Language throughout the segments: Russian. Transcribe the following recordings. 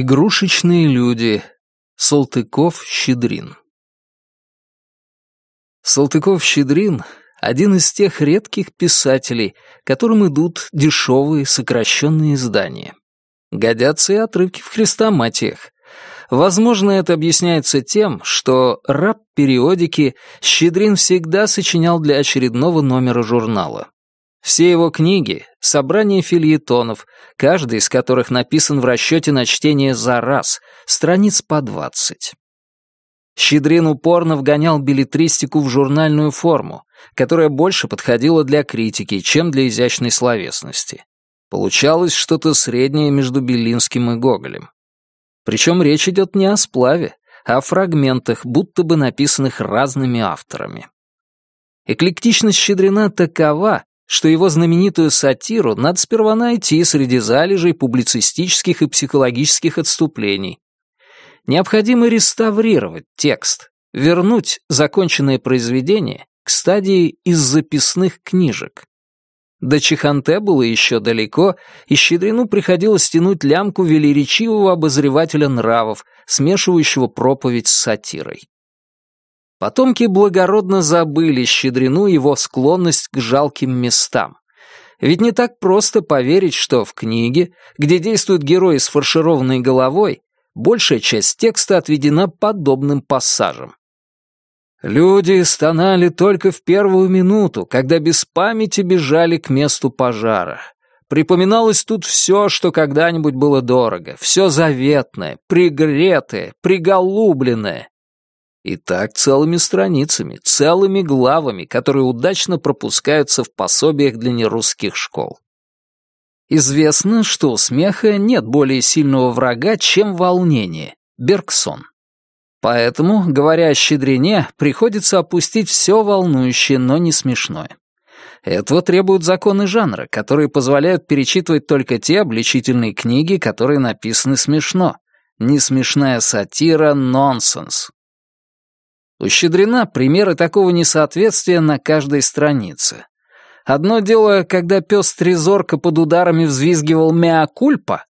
Игрушечные люди. Салтыков-Щедрин. Салтыков-Щедрин — один из тех редких писателей, которым идут дешевые сокращенные издания. Годятся и отрывки в хрестоматиях. Возможно, это объясняется тем, что раб периодики Щедрин всегда сочинял для очередного номера журнала. Все его книги — собрание фильетонов, каждый из которых написан в расчете на чтение за раз, страниц по двадцать. Щедрин упорно вгонял билетристику в журнальную форму, которая больше подходила для критики, чем для изящной словесности. Получалось что-то среднее между Белинским и Гоголем. Причем речь идет не о сплаве, а о фрагментах, будто бы написанных разными авторами. Эклектичность Щедрина такова, что его знаменитую сатиру надо сперва найти среди залежей публицистических и психологических отступлений. Необходимо реставрировать текст, вернуть законченное произведение к стадии из записных книжек. До Чеханте было еще далеко, и Щедрину приходилось тянуть лямку велеречивого обозревателя нравов, смешивающего проповедь с сатирой. Потомки благородно забыли Щедрину его склонность к жалким местам. Ведь не так просто поверить, что в книге, где действуют герои с фаршированной головой, большая часть текста отведена подобным пассажам. Люди стонали только в первую минуту, когда без памяти бежали к месту пожара. Припоминалось тут все, что когда-нибудь было дорого, все заветное, пригретое, приголубленное, и так целыми страницами, целыми главами, которые удачно пропускаются в пособиях для нерусских школ. Известно, что у смеха нет более сильного врага, чем волнение — Бергсон. Поэтому, говоря о щедрине, приходится опустить все волнующее, но не смешное. Этого требуют законы жанра, которые позволяют перечитывать только те обличительные книги, которые написаны смешно. Несмешная сатира — нонсенс. У примеры такого несоответствия на каждой странице. Одно дело, когда пес Трезорка под ударами взвизгивал «меа-кульпа»,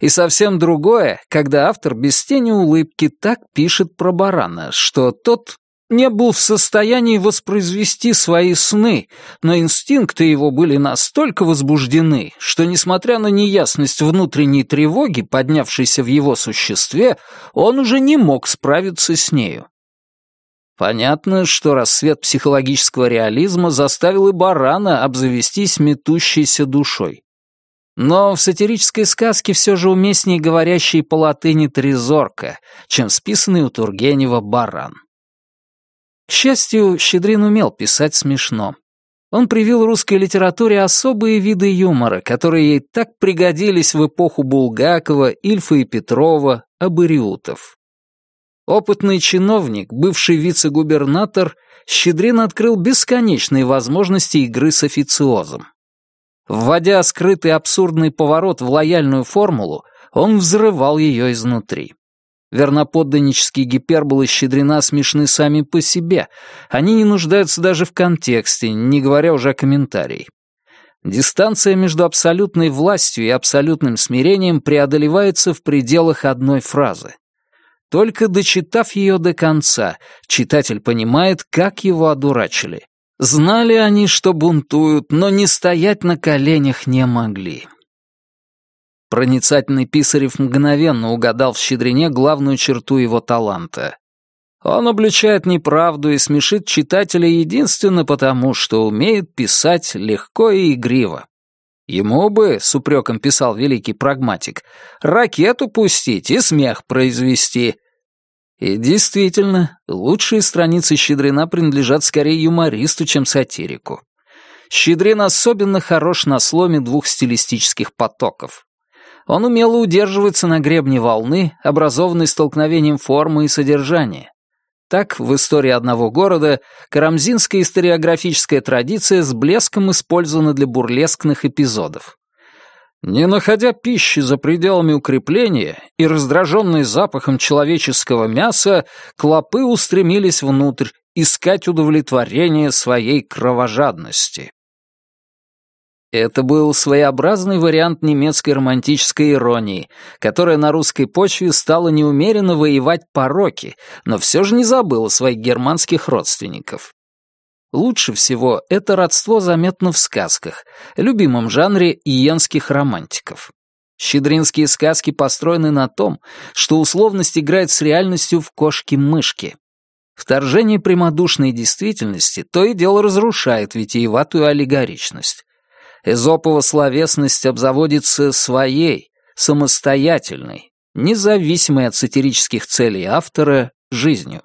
и совсем другое, когда автор без тени улыбки так пишет про барана, что тот не был в состоянии воспроизвести свои сны, но инстинкты его были настолько возбуждены, что, несмотря на неясность внутренней тревоги, поднявшейся в его существе, он уже не мог справиться с нею. Понятно, что рассвет психологического реализма заставил и барана обзавестись метущейся душой. Но в сатирической сказке все же уместнее говорящий по латыни «трезорка», чем списанный у Тургенева «баран». К счастью, Щедрин умел писать смешно. Он привил русской литературе особые виды юмора, которые ей так пригодились в эпоху Булгакова, Ильфа и Петрова, Абыриутов. Опытный чиновник, бывший вице-губернатор, Щедрин открыл бесконечные возможности игры с официозом. Вводя скрытый абсурдный поворот в лояльную формулу, он взрывал ее изнутри. Верноподданнические гиперболы Щедрина смешны сами по себе. Они не нуждаются даже в контексте, не говоря уже о комментарии. Дистанция между абсолютной властью и абсолютным смирением преодолевается в пределах одной фразы. Только дочитав ее до конца, читатель понимает, как его одурачили. Знали они, что бунтуют, но не стоять на коленях не могли. Проницательный Писарев мгновенно угадал в щедрине главную черту его таланта. Он обличает неправду и смешит читателя единственно потому, что умеет писать легко и игриво. Ему бы, с упреком писал великий прагматик, ракету пустить и смех произвести. И действительно, лучшие страницы Щедрина принадлежат скорее юмористу, чем сатирику. Щедрин особенно хорош на сломе двух стилистических потоков. Он умело удерживается на гребне волны, образованной столкновением формы и содержания. Так, в истории одного города карамзинская историографическая традиция с блеском использована для бурлескных эпизодов. Не находя пищи за пределами укрепления и раздраженные запахом человеческого мяса, клопы устремились внутрь искать удовлетворение своей кровожадности. Это был своеобразный вариант немецкой романтической иронии, которая на русской почве стала неумеренно воевать пороки, но все же не забыла своих германских родственников. Лучше всего это родство заметно в сказках, любимом жанре иенских романтиков. Щедринские сказки построены на том, что условность играет с реальностью в кошки-мышки. Вторжение прямодушной действительности то и дело разрушает витиеватую аллегоричность. Эзопова словесность обзаводится своей, самостоятельной, независимой от сатирических целей автора, жизнью.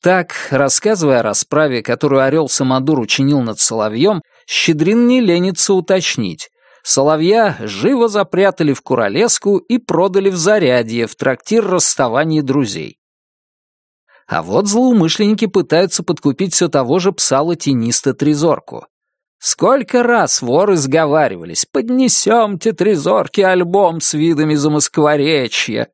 Так, рассказывая о расправе, которую орел Самодур учинил над Соловьем, Щедрин не ленится уточнить. Соловья живо запрятали в Куролеску и продали в Зарядье, в трактир расставания друзей. А вот злоумышленники пытаются подкупить все того же пса-латиниста Трезорку. Сколько раз воры сговаривались, поднесемте Трезорке альбом с видами замоскворечья.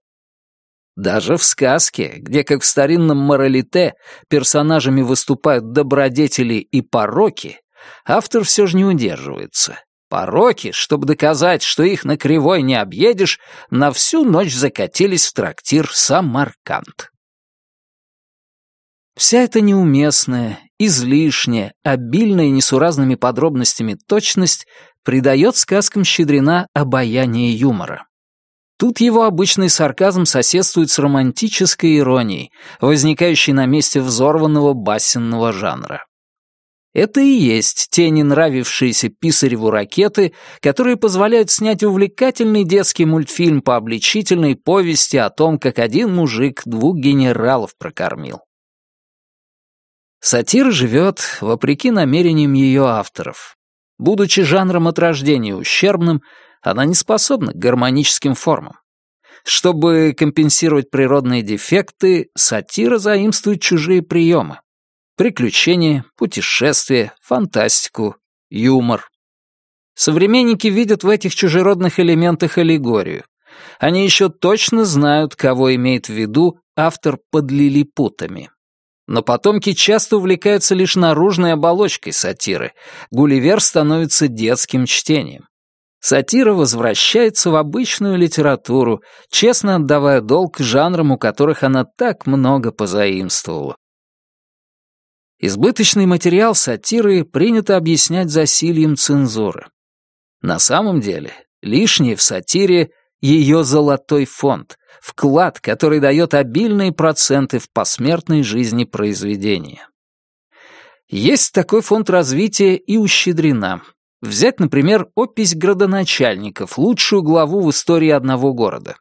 Даже в сказке, где, как в старинном моралите, персонажами выступают добродетели и пороки, автор все же не удерживается. Пороки, чтобы доказать, что их на кривой не объедешь, на всю ночь закатились в трактир Самарканд. Вся эта неуместная, излишняя, обильная несуразными подробностями точность придает сказкам Щедрина обаяние юмора. Тут его обычный сарказм соседствует с романтической иронией, возникающей на месте взорванного басенного жанра. Это и есть те не нравившиеся Писареву ракеты, которые позволяют снять увлекательный детский мультфильм по обличительной повести о том, как один мужик двух генералов прокормил. Сатира живет вопреки намерениям ее авторов. Будучи жанром от рождения ущербным, она не способна к гармоническим формам. Чтобы компенсировать природные дефекты, сатира заимствует чужие приемы. Приключения, путешествия, фантастику, юмор. Современники видят в этих чужеродных элементах аллегорию. Они еще точно знают, кого имеет в виду автор под лилипутами. Но потомки часто увлекаются лишь наружной оболочкой сатиры. Гулливер становится детским чтением. Сатира возвращается в обычную литературу, честно отдавая долг жанрам, у которых она так много позаимствовала. Избыточный материал сатиры принято объяснять засильем цензуры. На самом деле, лишнее в сатире — ее золотой фонд, вклад, который дает обильные проценты в посмертной жизни произведения. Есть такой фонд развития и у Щедрина. Взять, например, опись градоначальников, лучшую главу в истории одного города.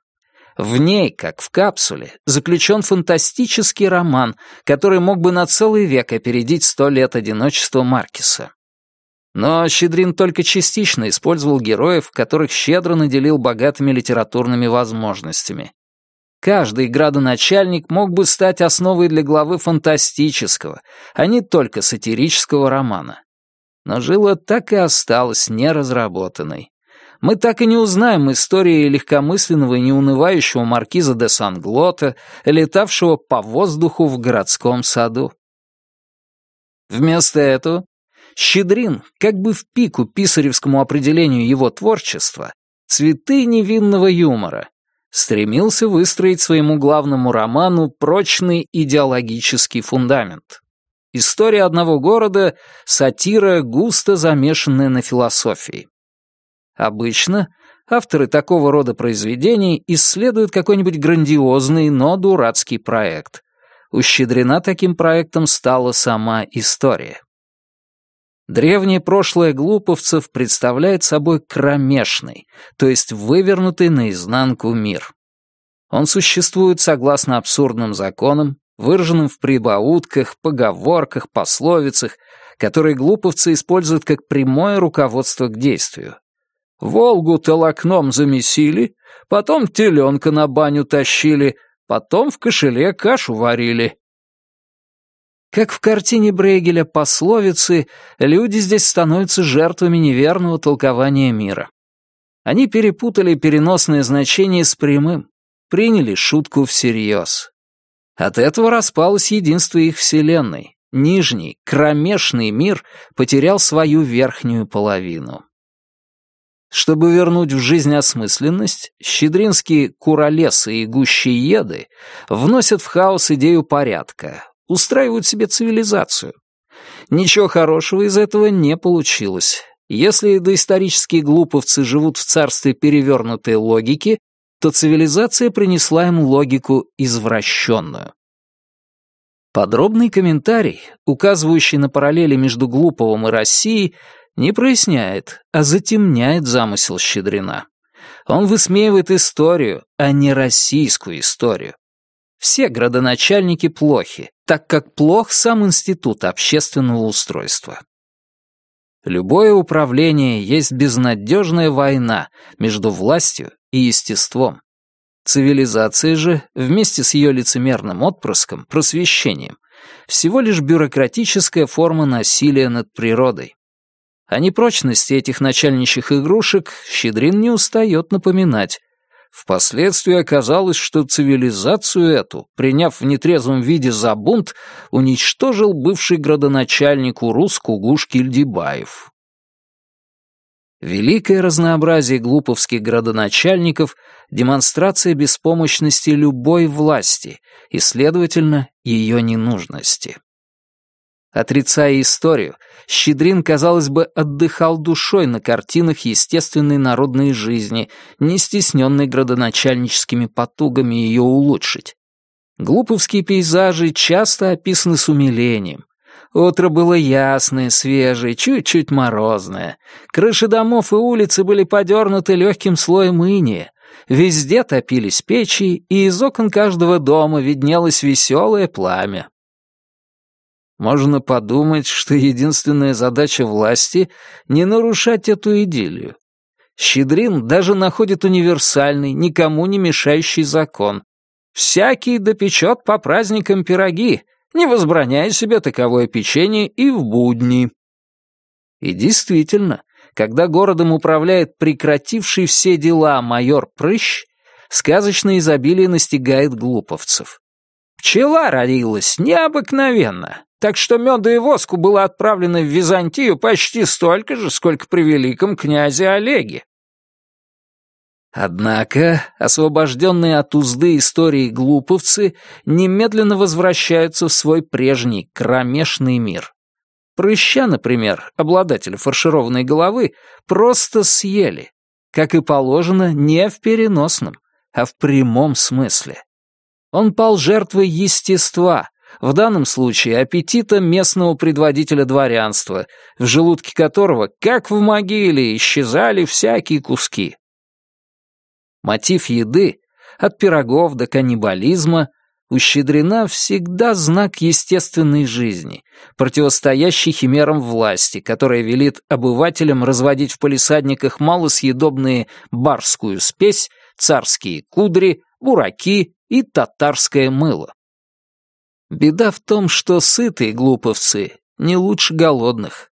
В ней, как в капсуле, заключен фантастический роман, который мог бы на целый век опередить сто лет одиночества Маркиса. Но Щедрин только частично использовал героев, которых щедро наделил богатыми литературными возможностями. Каждый градоначальник мог бы стать основой для главы фантастического, а не только сатирического романа. Но жила так и осталась неразработанной. Мы так и не узнаем истории легкомысленного и неунывающего маркиза де Санглота, летавшего по воздуху в городском саду. Вместо этого Щедрин, как бы в пику писаревскому определению его творчества, цветы невинного юмора, стремился выстроить своему главному роману прочный идеологический фундамент. История одного города — сатира, густо замешанная на философии. Обычно авторы такого рода произведений исследуют какой-нибудь грандиозный, но дурацкий проект. Ущедрена таким проектом стала сама история. Древнее прошлое глуповцев представляет собой кромешный, то есть вывернутый наизнанку мир. Он существует согласно абсурдным законам, выраженным в прибаутках, поговорках, пословицах, которые глуповцы используют как прямое руководство к действию. Волгу толокном замесили, потом теленка на баню тащили, потом в кошеле кашу варили. Как в картине Брейгеля пословицы, люди здесь становятся жертвами неверного толкования мира. Они перепутали переносное значение с прямым, приняли шутку всерьез. От этого распалось единство их вселенной, нижний, кромешный мир потерял свою верхнюю половину. Чтобы вернуть в жизнь осмысленность, щедринские куролесы и гущееды вносят в хаос идею порядка, устраивают себе цивилизацию. Ничего хорошего из этого не получилось. Если доисторические глуповцы живут в царстве перевернутой логики, то цивилизация принесла им логику извращенную. Подробный комментарий, указывающий на параллели между Глуповым и Россией, не проясняет, а затемняет замысел Щедрина. Он высмеивает историю, а не российскую историю. Все градоначальники плохи, так как плох сам институт общественного устройства. Любое управление есть безнадежная война между властью и естеством. Цивилизация же, вместе с ее лицемерным отпрыском, просвещением, всего лишь бюрократическая форма насилия над природой. О непрочности этих начальничьих игрушек Щедрин не устает напоминать. Впоследствии оказалось, что цивилизацию эту, приняв в нетрезвом виде за бунт, уничтожил бывший градоначальник Урус Кугуш Кильдибаев. Великое разнообразие глуповских градоначальников — демонстрация беспомощности любой власти и, следовательно, ее ненужности. Отрицая историю, Щедрин, казалось бы, отдыхал душой на картинах естественной народной жизни, не стесненной градоначальническими потугами ее улучшить. Глуповские пейзажи часто описаны с умилением, Утро было ясное, свежее, чуть-чуть морозное. Крыши домов и улицы были подернуты легким слоем иния. Везде топились печи, и из окон каждого дома виднелось веселое пламя. Можно подумать, что единственная задача власти — не нарушать эту идиллию. Щедрин даже находит универсальный, никому не мешающий закон. Всякий допечет по праздникам пироги, не возбраняя себе таковое печенье и в будни. И действительно, когда городом управляет прекративший все дела майор Прыщ, сказочное изобилие настигает глуповцев. Пчела родилась необыкновенно, так что меду и воску было отправлено в Византию почти столько же, сколько при великом князе Олеге. Однако освобожденные от узды истории глуповцы немедленно возвращаются в свой прежний кромешный мир. Прыща, например, обладателя фаршированной головы, просто съели, как и положено, не в переносном, а в прямом смысле. Он пал жертвой естества, в данном случае аппетита местного предводителя дворянства, в желудке которого, как в могиле, исчезали всякие куски. Мотив еды, от пирогов до каннибализма, у Щедрина всегда знак естественной жизни, противостоящий химерам власти, которая велит обывателям разводить в полисадниках малосъедобные барскую спесь, царские кудри, бураки и татарское мыло. Беда в том, что сытые глуповцы не лучше голодных.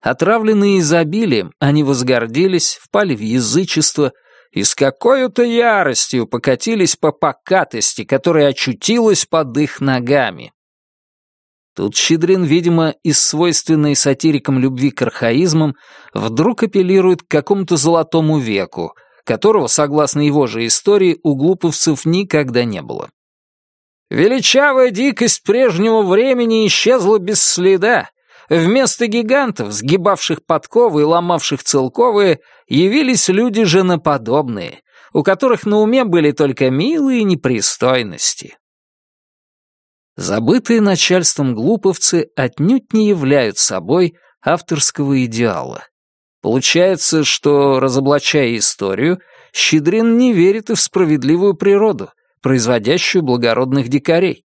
Отравленные изобилием, они возгордились, впали в язычество, и с какой-то яростью покатились по покатости, которая очутилась под их ногами. Тут Щедрин, видимо, из свойственной сатирикам любви к архаизмам, вдруг апеллирует к какому-то золотому веку, которого, согласно его же истории, у глуповцев никогда не было. Величавая дикость прежнего времени исчезла без следа, Вместо гигантов, сгибавших подковы и ломавших целковые, явились люди женоподобные, у которых на уме были только милые непристойности. Забытые начальством глуповцы отнюдь не являются собой авторского идеала. Получается, что, разоблачая историю, Щедрин не верит и в справедливую природу, производящую благородных дикарей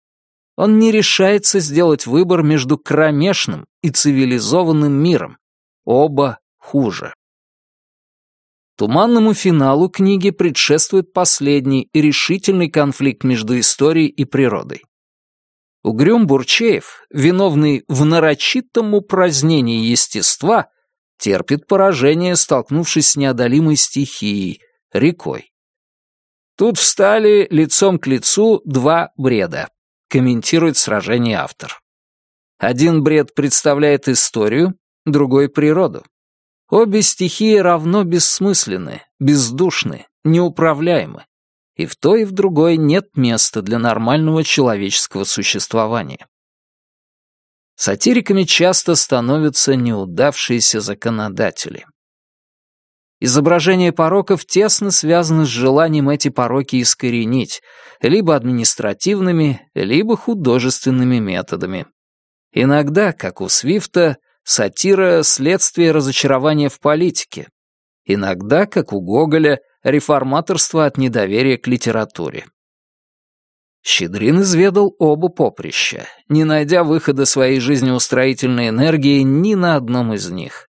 он не решается сделать выбор между кромешным и цивилизованным миром. Оба хуже. Туманному финалу книги предшествует последний и решительный конфликт между историей и природой. Угрюм Бурчеев, виновный в нарочитом упразднении естества, терпит поражение, столкнувшись с неодолимой стихией, рекой. Тут встали лицом к лицу два бреда комментирует сражение автор. Один бред представляет историю, другой — природу. Обе стихии равно бессмысленны, бездушны, неуправляемы. И в той и в другой нет места для нормального человеческого существования. Сатириками часто становятся неудавшиеся законодатели. Изображение пороков тесно связано с желанием эти пороки искоренить, либо административными, либо художественными методами. Иногда, как у Свифта, сатира — следствие разочарования в политике. Иногда, как у Гоголя, реформаторство от недоверия к литературе. Щедрин изведал оба поприща, не найдя выхода своей жизнеустроительной энергии ни на одном из них.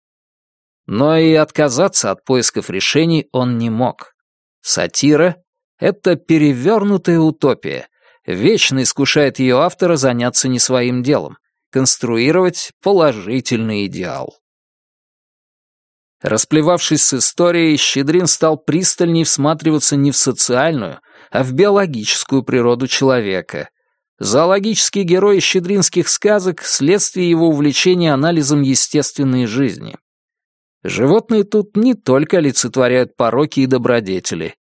Но и отказаться от поисков решений он не мог. Сатира — это перевернутая утопия, вечно искушает ее автора заняться не своим делом, конструировать положительный идеал. Расплевавшись с историей, Щедрин стал пристальней всматриваться не в социальную, а в биологическую природу человека. Зоологический герой щедринских сказок — следствие его увлечения анализом естественной жизни. Животные тут не только олицетворяют пороки и добродетели.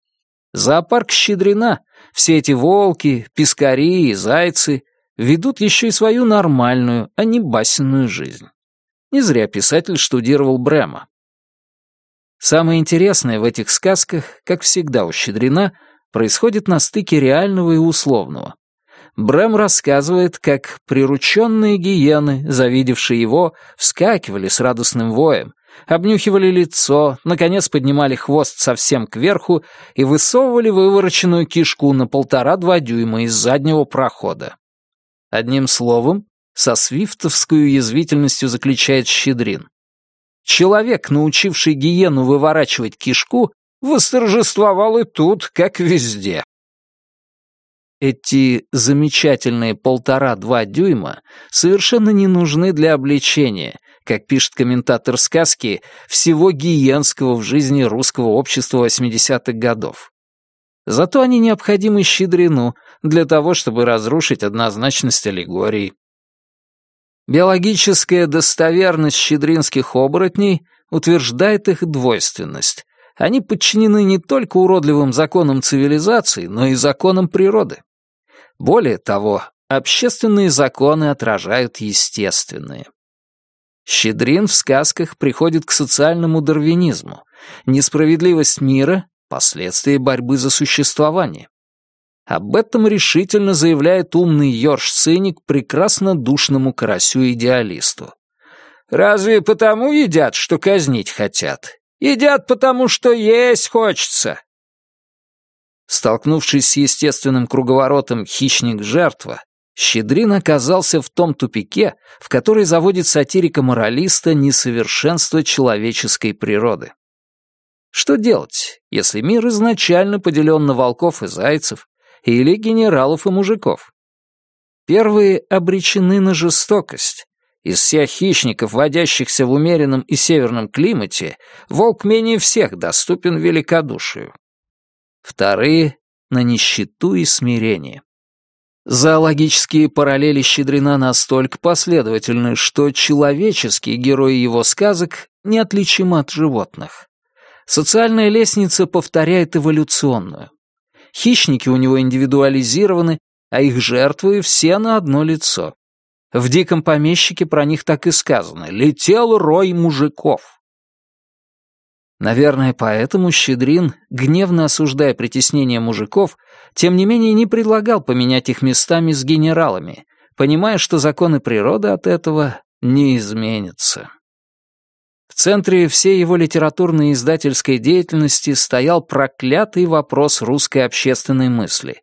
Зоопарк Щедрина, все эти волки, пескари и зайцы ведут еще и свою нормальную, а не басенную жизнь. Не зря писатель штудировал Брема. Самое интересное в этих сказках, как всегда у Щедрина, происходит на стыке реального и условного. Брэм рассказывает, как прирученные гиены, завидевшие его, вскакивали с радостным воем, обнюхивали лицо, наконец поднимали хвост совсем кверху и высовывали вывороченную кишку на полтора-два дюйма из заднего прохода. Одним словом, со свифтовской язвительностью заключает Щедрин. Человек, научивший гиену выворачивать кишку, восторжествовал и тут, как везде. Эти замечательные полтора-два дюйма совершенно не нужны для обличения, как пишет комментатор сказки, всего гиенского в жизни русского общества 80-х годов. Зато они необходимы Щедрину для того, чтобы разрушить однозначность аллегорий. Биологическая достоверность щедринских оборотней утверждает их двойственность. Они подчинены не только уродливым законам цивилизации, но и законам природы. Более того, общественные законы отражают естественные. Щедрин в сказках приходит к социальному дарвинизму. Несправедливость мира — последствия борьбы за существование. Об этом решительно заявляет умный Йорш-циник прекрасно душному карасю-идеалисту. «Разве потому едят, что казнить хотят? Едят потому, что есть хочется!» Столкнувшись с естественным круговоротом хищник-жертва, Щедрин оказался в том тупике, в который заводит сатирика-моралиста несовершенство человеческой природы. Что делать, если мир изначально поделен на волков и зайцев, или генералов и мужиков? Первые обречены на жестокость. Из всех хищников, водящихся в умеренном и северном климате, волк менее всех доступен великодушию. Вторые — на нищету и смирение. Зоологические параллели Щедрина настолько последовательны, что человеческие герои его сказок неотличимы от животных. Социальная лестница повторяет эволюционную. Хищники у него индивидуализированы, а их жертвы все на одно лицо. В «Диком помещике» про них так и сказано «летел рой мужиков». Наверное, поэтому Щедрин, гневно осуждая притеснение мужиков, тем не менее не предлагал поменять их местами с генералами, понимая, что законы природы от этого не изменятся. В центре всей его литературной и издательской деятельности стоял проклятый вопрос русской общественной мысли.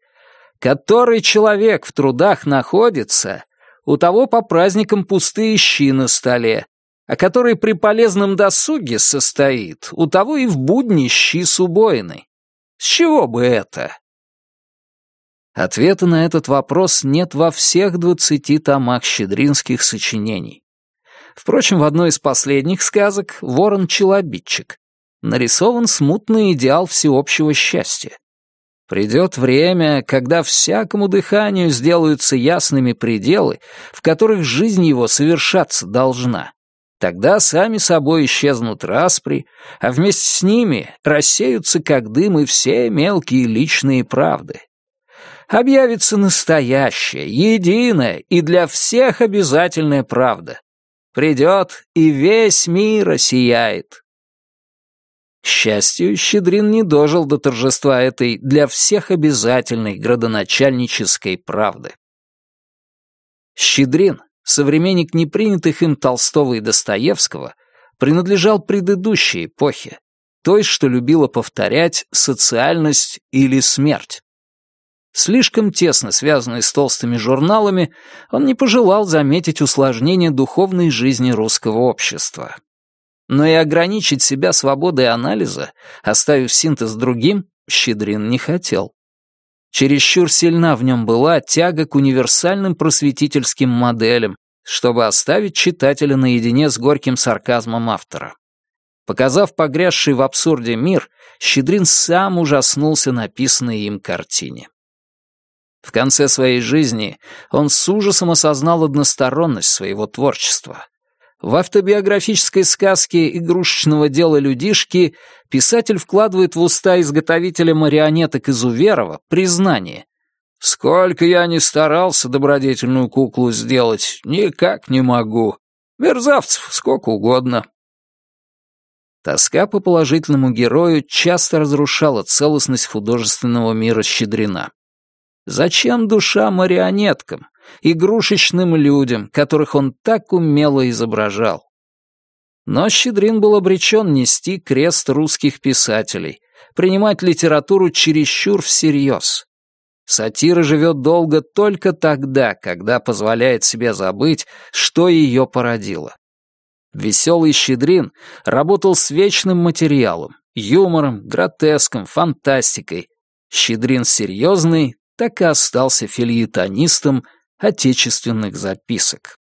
Который человек в трудах находится, у того по праздникам пустые щи на столе, а который при полезном досуге состоит, у того и в будни щи с убоиной. С чего бы это? Ответа на этот вопрос нет во всех двадцати томах щедринских сочинений. Впрочем, в одной из последних сказок «Ворон-челобитчик» нарисован смутный идеал всеобщего счастья. Придет время, когда всякому дыханию сделаются ясными пределы, в которых жизнь его совершаться должна. Тогда сами собой исчезнут распри, а вместе с ними рассеются как дым и все мелкие личные правды. Объявится настоящая, единая и для всех обязательная правда. Придет, и весь мир осияет. К счастью, Щедрин не дожил до торжества этой для всех обязательной градоначальнической правды. Щедрин, современник непринятых им Толстого и Достоевского, принадлежал предыдущей эпохе, той, что любила повторять «социальность» или «смерть». Слишком тесно связанный с толстыми журналами, он не пожелал заметить усложнение духовной жизни русского общества. Но и ограничить себя свободой анализа, оставив синтез другим, Щедрин не хотел. Чересчур сильна в нем была тяга к универсальным просветительским моделям, чтобы оставить читателя наедине с горьким сарказмом автора. Показав погрязший в абсурде мир, Щедрин сам ужаснулся написанной им картине. В конце своей жизни он с ужасом осознал односторонность своего творчества. В автобиографической сказке игрушечного дела людишки писатель вкладывает в уста изготовителя марионеток из Уверова признание. «Сколько я ни старался добродетельную куклу сделать, никак не могу. Мерзавцев сколько угодно». Тоска по положительному герою часто разрушала целостность художественного мира Щедрина. Зачем душа марионеткам, игрушечным людям, которых он так умело изображал? Но Щедрин был обречен нести крест русских писателей, принимать литературу чересчур всерьез. Сатира живет долго только тогда, когда позволяет себе забыть, что ее породило. Веселый Щедрин работал с вечным материалом, юмором, гротеском, фантастикой. Щедрин серьезный так и остался фильетонистом отечественных записок.